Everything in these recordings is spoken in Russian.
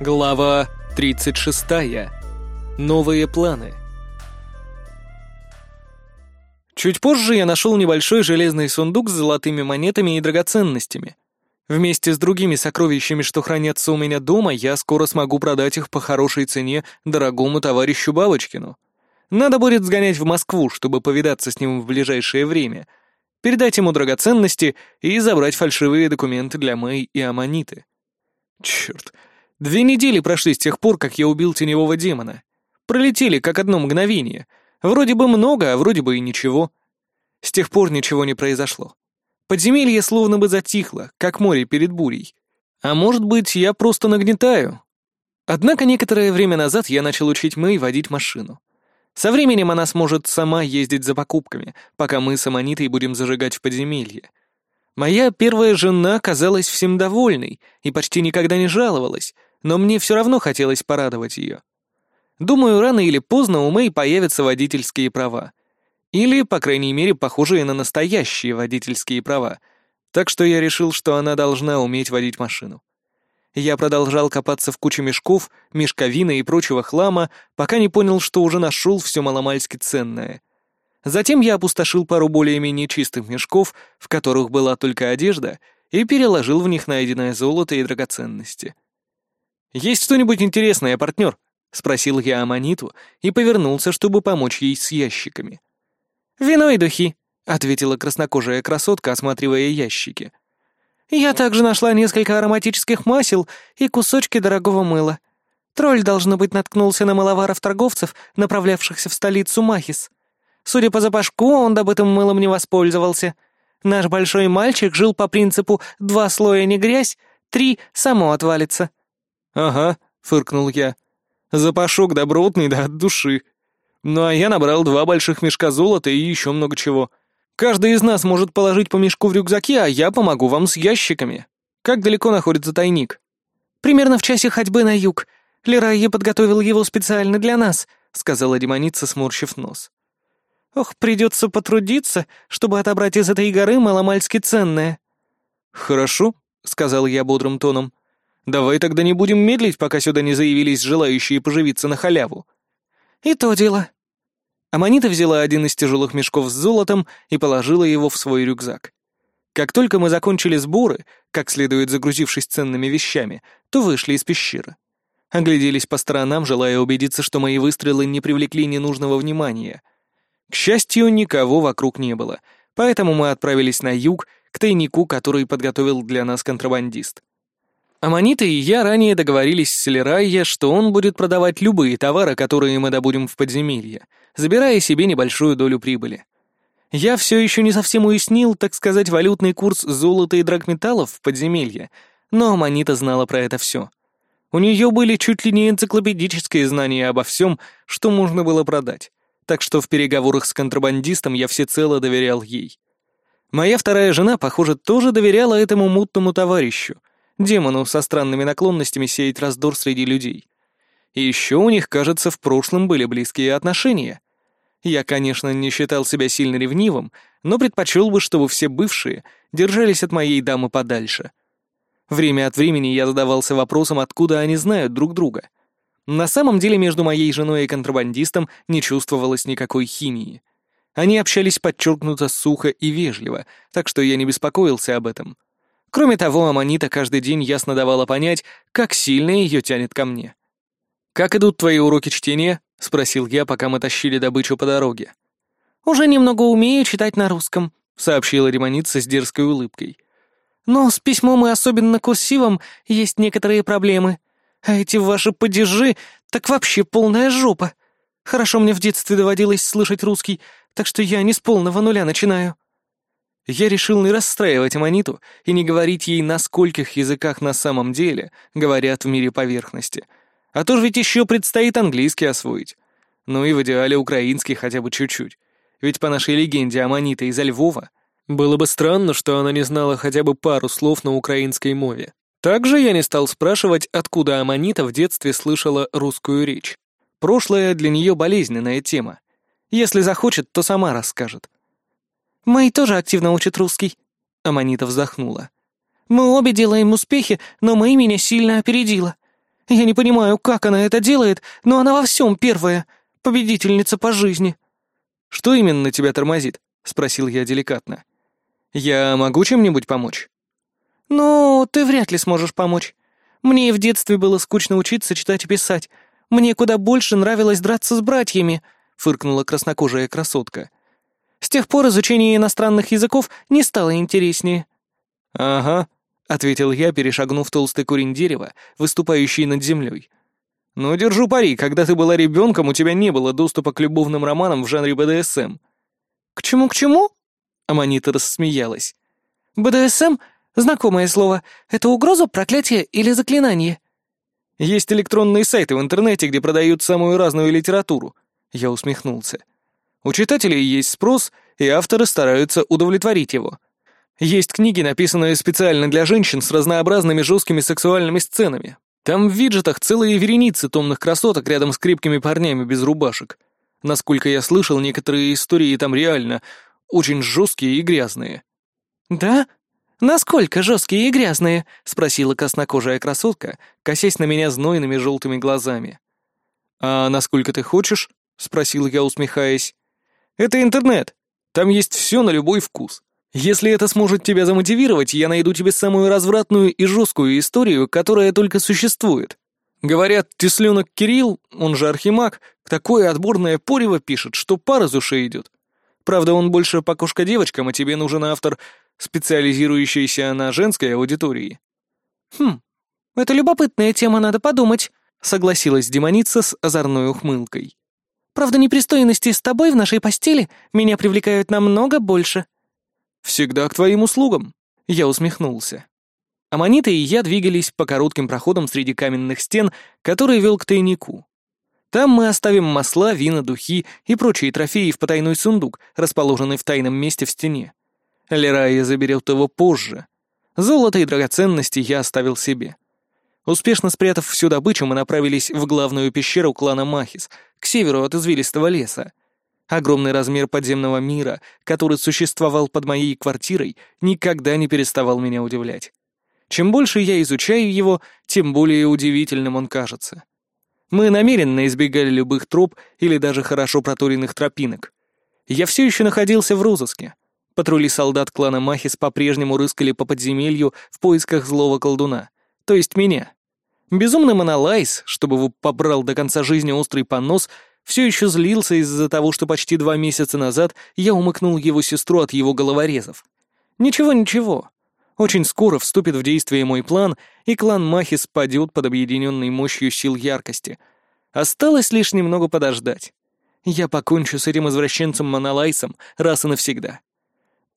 Глава 36. Новые планы. Чуть позже я нашел небольшой железный сундук с золотыми монетами и драгоценностями. Вместе с другими сокровищами, что хранятся у меня дома, я скоро смогу продать их по хорошей цене дорогому товарищу Бабочкину. Надо будет сгонять в Москву, чтобы повидаться с ним в ближайшее время, передать ему драгоценности и забрать фальшивые документы для Мэй и Аманиты. Черт, Две недели прошли с тех пор, как я убил теневого демона. Пролетели, как одно мгновение. Вроде бы много, а вроде бы и ничего. С тех пор ничего не произошло. Подземелье словно бы затихло, как море перед бурей. А может быть, я просто нагнетаю. Однако некоторое время назад я начал учить Мэй водить машину. Со временем она сможет сама ездить за покупками, пока мы с Аманитой будем зажигать в подземелье. Моя первая жена казалась всем довольной и почти никогда не жаловалась, но мне все равно хотелось порадовать ее. Думаю, рано или поздно у Мэй появятся водительские права. Или, по крайней мере, похожие на настоящие водительские права. Так что я решил, что она должна уметь водить машину. Я продолжал копаться в куче мешков, мешковины и прочего хлама, пока не понял, что уже нашел все маломальски ценное. Затем я опустошил пару более-менее чистых мешков, в которых была только одежда, и переложил в них найденное золото и драгоценности. «Есть что-нибудь интересное, партнер?» — спросил я Аманиту и повернулся, чтобы помочь ей с ящиками. «Вино и духи», — ответила краснокожая красотка, осматривая ящики. «Я также нашла несколько ароматических масел и кусочки дорогого мыла. Тролль, должно быть, наткнулся на маловаров-торговцев, направлявшихся в столицу Махис. Судя по запашку, он добытым мылом не воспользовался. Наш большой мальчик жил по принципу «два слоя не грязь, три само отвалится». «Ага», — фыркнул я. «Запашок добротный, да от души. Ну а я набрал два больших мешка золота и еще много чего. Каждый из нас может положить по мешку в рюкзаке, а я помогу вам с ящиками. Как далеко находится тайник?» «Примерно в часе ходьбы на юг. Лерайе подготовил его специально для нас», — сказала демоница, сморщив нос. «Ох, придется потрудиться, чтобы отобрать из этой горы маломальски ценное». «Хорошо», — сказал я бодрым тоном. Давай тогда не будем медлить, пока сюда не заявились желающие поживиться на халяву. И то дело. Аманита взяла один из тяжелых мешков с золотом и положила его в свой рюкзак. Как только мы закончили сборы, как следует загрузившись ценными вещами, то вышли из пещеры. Огляделись по сторонам, желая убедиться, что мои выстрелы не привлекли ненужного внимания. К счастью, никого вокруг не было, поэтому мы отправились на юг, к тайнику, который подготовил для нас контрабандист. Аманита и я ранее договорились с Лерайя, что он будет продавать любые товары, которые мы добудем в подземелье, забирая себе небольшую долю прибыли. Я все еще не совсем уяснил, так сказать, валютный курс золота и драгметаллов в подземелье, но Аманита знала про это все. У нее были чуть ли не энциклопедические знания обо всем, что можно было продать, так что в переговорах с контрабандистом я всецело доверял ей. Моя вторая жена, похоже, тоже доверяла этому мутному товарищу — демону со странными наклонностями сеять раздор среди людей. И еще у них, кажется, в прошлом были близкие отношения. Я, конечно, не считал себя сильно ревнивым, но предпочел бы, чтобы все бывшие держались от моей дамы подальше. Время от времени я задавался вопросом, откуда они знают друг друга. На самом деле между моей женой и контрабандистом не чувствовалось никакой химии. Они общались подчеркнуто сухо и вежливо, так что я не беспокоился об этом. Кроме того, Аманита каждый день ясно давала понять, как сильно ее тянет ко мне. «Как идут твои уроки чтения?» — спросил я, пока мы тащили добычу по дороге. «Уже немного умею читать на русском», — сообщила демоница с дерзкой улыбкой. «Но с письмом и особенно курсивом есть некоторые проблемы. А эти ваши падежи — так вообще полная жопа. Хорошо мне в детстве доводилось слышать русский, так что я не с полного нуля начинаю». Я решил не расстраивать Аманиту и не говорить ей, на скольких языках на самом деле говорят в мире поверхности. А то ведь еще предстоит английский освоить. Ну и в идеале украинский хотя бы чуть-чуть. Ведь по нашей легенде Аманита из Львова было бы странно, что она не знала хотя бы пару слов на украинской мове. Также я не стал спрашивать, откуда Аманита в детстве слышала русскую речь. Прошлое для нее болезненная тема. Если захочет, то сама расскажет. Мэй тоже активно учит русский». Аманита вздохнула. «Мы обе делаем успехи, но Мэй меня сильно опередила. Я не понимаю, как она это делает, но она во всем первая. Победительница по жизни». «Что именно тебя тормозит?» — спросил я деликатно. «Я могу чем-нибудь помочь?» «Ну, ты вряд ли сможешь помочь. Мне в детстве было скучно учиться читать и писать. Мне куда больше нравилось драться с братьями», — фыркнула краснокожая красотка. «С тех пор изучение иностранных языков не стало интереснее». «Ага», — ответил я, перешагнув толстый корень дерева, выступающий над землей. «Но держу пари, когда ты была ребенком, у тебя не было доступа к любовным романам в жанре БДСМ». «К чему, к чему?» Аманита рассмеялась. «БДСМ — знакомое слово. Это угроза, проклятие или заклинание?» «Есть электронные сайты в интернете, где продают самую разную литературу», — я усмехнулся. «У читателей есть спрос, и авторы стараются удовлетворить его. Есть книги, написанные специально для женщин с разнообразными жесткими сексуальными сценами. Там в виджетах целые вереницы томных красоток рядом с крепкими парнями без рубашек. Насколько я слышал, некоторые истории там реально очень жесткие и грязные». «Да? Насколько жесткие и грязные?» — спросила коснокожая красотка, косясь на меня знойными желтыми глазами. «А насколько ты хочешь?» — спросил я, усмехаясь. «Это интернет. Там есть все на любой вкус. Если это сможет тебя замотивировать, я найду тебе самую развратную и жесткую историю, которая только существует. Говорят, тесленок Кирилл, он же архимаг, такое отборное порево пишет, что пар из ушей идет. Правда, он больше по кошка-девочкам, а тебе нужен автор, специализирующийся на женской аудитории». «Хм, это любопытная тема, надо подумать», — согласилась демоница с озорной ухмылкой. «Правда, непристойности с тобой в нашей постели меня привлекают намного больше». «Всегда к твоим услугам», — я усмехнулся. Аманита и я двигались по коротким проходам среди каменных стен, который вел к тайнику. Там мы оставим масла, вина, духи и прочие трофеи в потайной сундук, расположенный в тайном месте в стене. Лерая заберет его позже. Золото и драгоценности я оставил себе. Успешно спрятав всю добычу, мы направились в главную пещеру клана Махис, к северу от извилистого леса. Огромный размер подземного мира, который существовал под моей квартирой, никогда не переставал меня удивлять. Чем больше я изучаю его, тем более удивительным он кажется. Мы намеренно избегали любых троп или даже хорошо проторенных тропинок. Я все еще находился в розыске. Патрули солдат клана Махис по-прежнему рыскали по подземелью в поисках злого колдуна, то есть меня. Безумный Монолайс, чтобы его побрал до конца жизни острый понос, все еще злился из-за того, что почти два месяца назад я умыкнул его сестру от его головорезов. Ничего-ничего. Очень скоро вступит в действие мой план, и клан Махис падет под объединенной мощью сил яркости. Осталось лишь немного подождать. Я покончу с этим извращенцем Монолайсом раз и навсегда.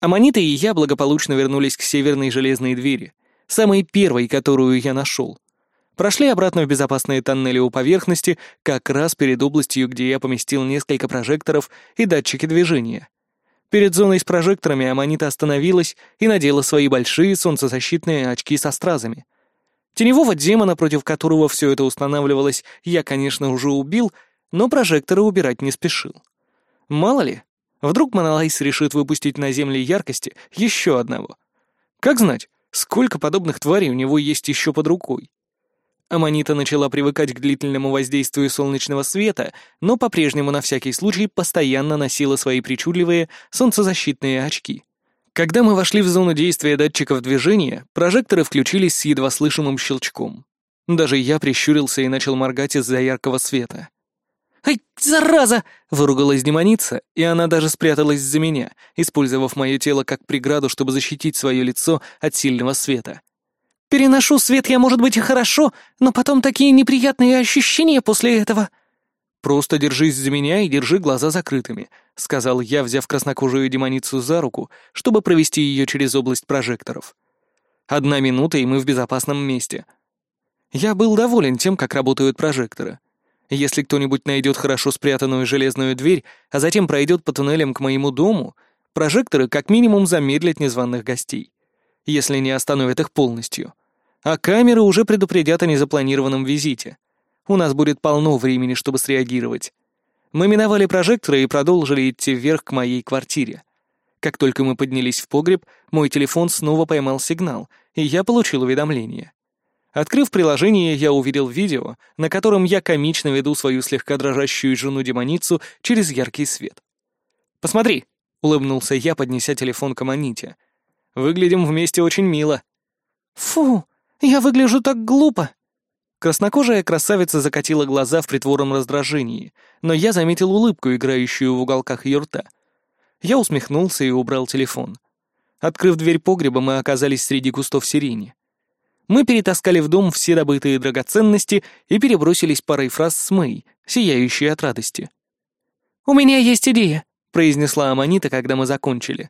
Аманита и я благополучно вернулись к северной железной двери, самой первой, которую я нашел. Прошли обратно в безопасные тоннели у поверхности, как раз перед областью, где я поместил несколько прожекторов и датчики движения. Перед зоной с прожекторами Аманита остановилась и надела свои большие солнцезащитные очки со стразами. Теневого демона, против которого все это устанавливалось, я, конечно, уже убил, но прожекторы убирать не спешил. Мало ли, вдруг Монолайс решит выпустить на земле яркости еще одного. Как знать, сколько подобных тварей у него есть еще под рукой. Аманита начала привыкать к длительному воздействию солнечного света, но по-прежнему на всякий случай постоянно носила свои причудливые солнцезащитные очки. Когда мы вошли в зону действия датчиков движения, прожекторы включились с едва слышимым щелчком. Даже я прищурился и начал моргать из-за яркого света. «Ай, зараза!» — выругалась демоница, и она даже спряталась за меня, использовав мое тело как преграду, чтобы защитить свое лицо от сильного света. Переношу свет я, может быть, и хорошо, но потом такие неприятные ощущения после этого». «Просто держись за меня и держи глаза закрытыми», — сказал я, взяв краснокожую демоницу за руку, чтобы провести ее через область прожекторов. «Одна минута, и мы в безопасном месте». Я был доволен тем, как работают прожекторы. Если кто-нибудь найдет хорошо спрятанную железную дверь, а затем пройдет по туннелям к моему дому, прожекторы как минимум замедлят незваных гостей, если не остановят их полностью а камеры уже предупредят о незапланированном визите. У нас будет полно времени, чтобы среагировать. Мы миновали прожекторы и продолжили идти вверх к моей квартире. Как только мы поднялись в погреб, мой телефон снова поймал сигнал, и я получил уведомление. Открыв приложение, я увидел видео, на котором я комично веду свою слегка дрожащую жену-демоницу через яркий свет. «Посмотри!» — улыбнулся я, поднеся телефон к Аманите. «Выглядим вместе очень мило». «Фу, я выгляжу так глупо!» Краснокожая красавица закатила глаза в притворном раздражении, но я заметил улыбку, играющую в уголках ее рта. Я усмехнулся и убрал телефон. Открыв дверь погреба, мы оказались среди кустов сирени. Мы перетаскали в дом все добытые драгоценности и перебросились парой фраз с Мэй, сияющей от радости. «У меня есть идея», — произнесла Аманита, когда мы закончили.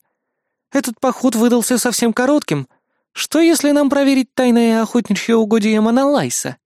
«Этот поход выдался совсем коротким. Что, если нам проверить тайное охотничье угодье Монолайса?»